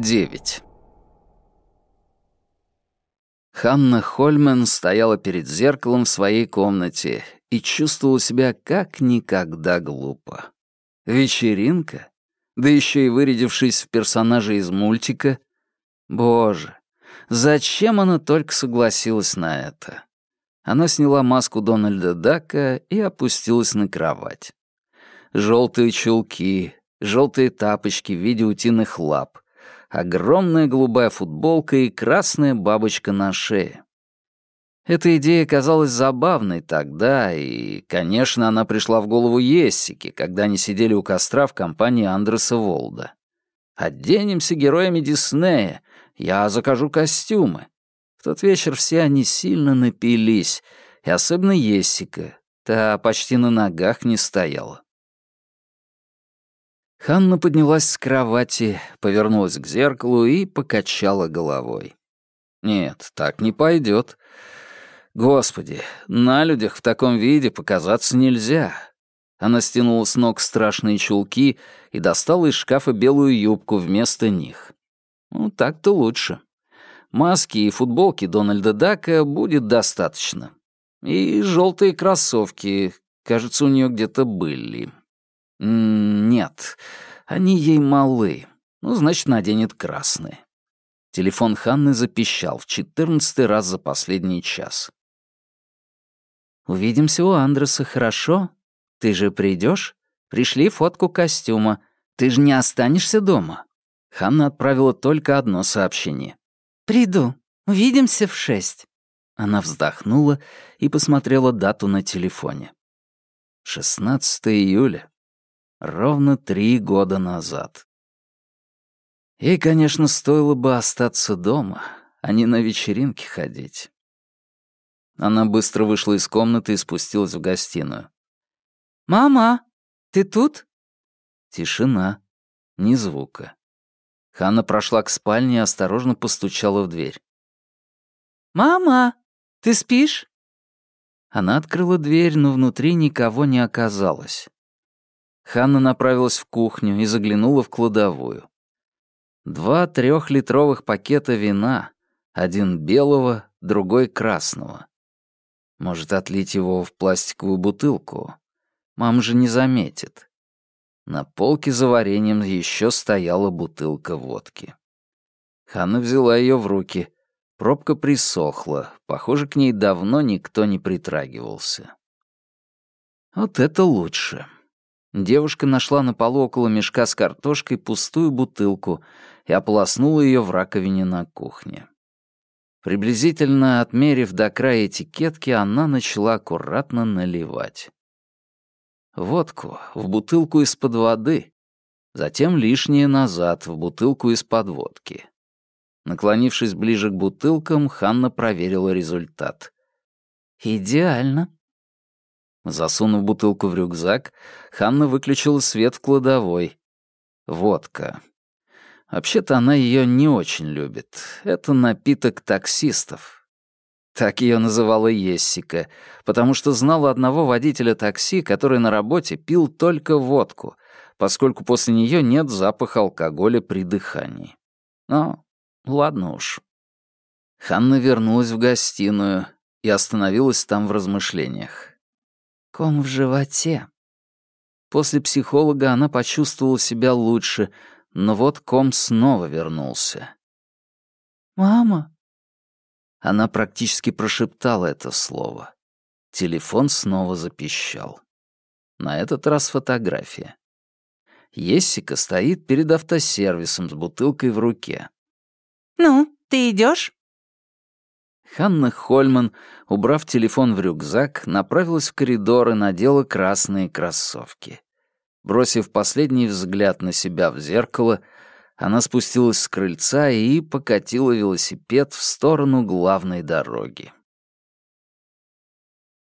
9. Ханна Хольмен стояла перед зеркалом в своей комнате и чувствовала себя как никогда глупо. Вечеринка? Да еще и вырядившись в персонажа из мультика? Боже, зачем она только согласилась на это? Она сняла маску Дональда Дака и опустилась на кровать. Желтые чулки, желтые тапочки в виде утиных лап, огромная голубая футболка и красная бабочка на шее. Эта идея казалась забавной тогда, и, конечно, она пришла в голову Ессике, когда они сидели у костра в компании Андреса Волда. «Оденемся героями Диснея, я закажу костюмы». В тот вечер все они сильно напились, и особенно Ессика, та почти на ногах не стояла. Ханна поднялась с кровати, повернулась к зеркалу и покачала головой. «Нет, так не пойдет. Господи, на людях в таком виде показаться нельзя». Она стянула с ног страшные чулки и достала из шкафа белую юбку вместо них. Ну, так-то лучше. Маски и футболки Дональда Дака будет достаточно. И желтые кроссовки, кажется, у нее где-то были. «Нет, они ей малы. Ну, значит, наденет красные». Телефон Ханны запищал в четырнадцатый раз за последний час. «Увидимся у Андреса, хорошо? Ты же придешь? Пришли фотку костюма. Ты же не останешься дома?» Ханна отправила только одно сообщение. «Приду. Увидимся в шесть». Она вздохнула и посмотрела дату на телефоне. 16 июля. Ровно три года назад. Ей, конечно, стоило бы остаться дома, а не на вечеринке ходить. Она быстро вышла из комнаты и спустилась в гостиную. «Мама, ты тут?» Тишина, ни звука. Ханна прошла к спальне и осторожно постучала в дверь. «Мама, ты спишь?» Она открыла дверь, но внутри никого не оказалось. Ханна направилась в кухню и заглянула в кладовую. Два трехлитровых пакета вина, один белого, другой красного. Может, отлить его в пластиковую бутылку? Мама же не заметит. На полке за вареньем еще стояла бутылка водки. Ханна взяла ее в руки. Пробка присохла. Похоже, к ней давно никто не притрагивался. Вот это лучше. Девушка нашла на полу около мешка с картошкой пустую бутылку и ополоснула ее в раковине на кухне. Приблизительно отмерив до края этикетки, она начала аккуратно наливать. Водку в бутылку из-под воды, затем лишнее назад в бутылку из-под водки. Наклонившись ближе к бутылкам, Ханна проверила результат. «Идеально», Засунув бутылку в рюкзак, Ханна выключила свет в кладовой. Водка. Вообще-то она ее не очень любит. Это напиток таксистов. Так ее называла Ессика, потому что знала одного водителя такси, который на работе пил только водку, поскольку после нее нет запаха алкоголя при дыхании. Но ладно уж. Ханна вернулась в гостиную и остановилась там в размышлениях. Ком в животе. После психолога она почувствовала себя лучше, но вот ком снова вернулся. «Мама?» Она практически прошептала это слово. Телефон снова запищал. На этот раз фотография. Ессика стоит перед автосервисом с бутылкой в руке. «Ну, ты идешь? Ханна Хольман, убрав телефон в рюкзак, направилась в коридор и надела красные кроссовки. Бросив последний взгляд на себя в зеркало, она спустилась с крыльца и покатила велосипед в сторону главной дороги.